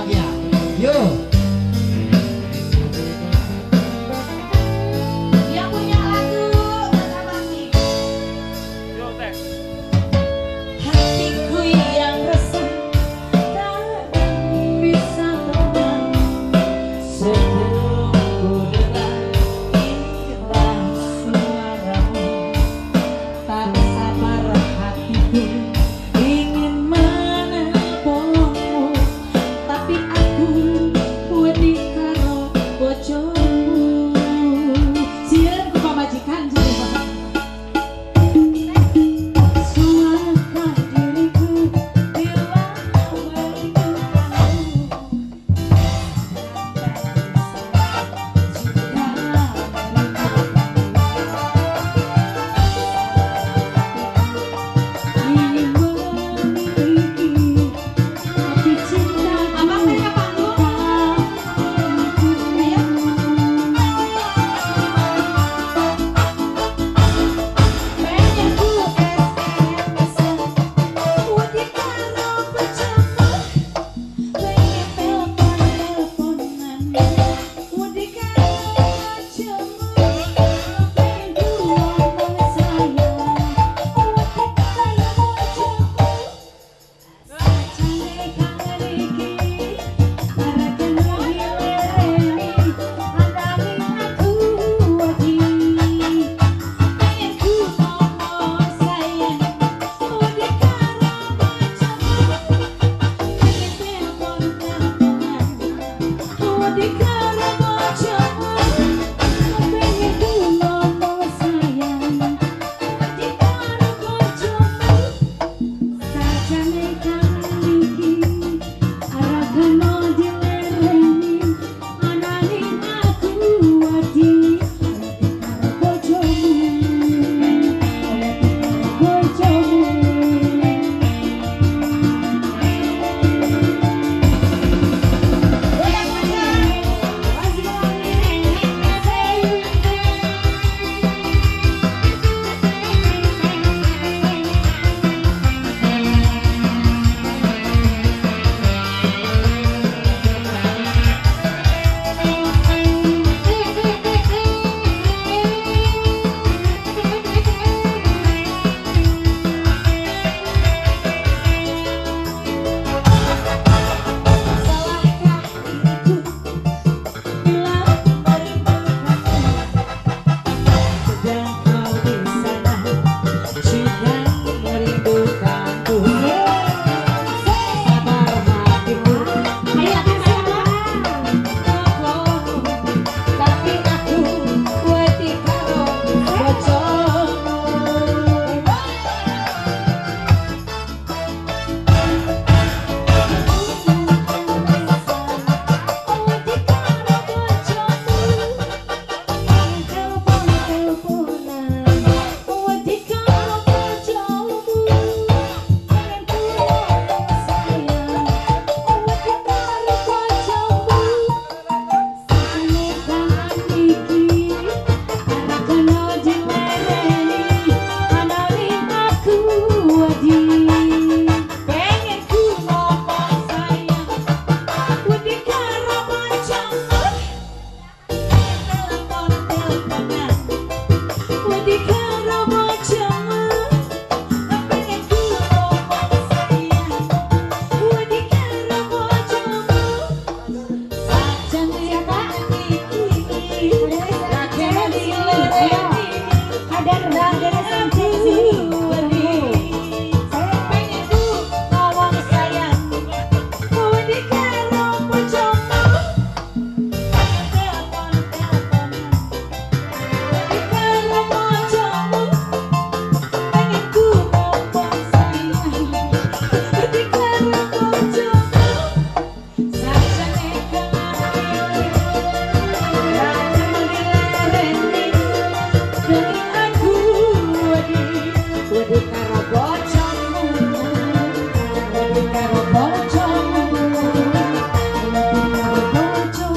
bahagia. Yuk.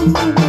Thank you.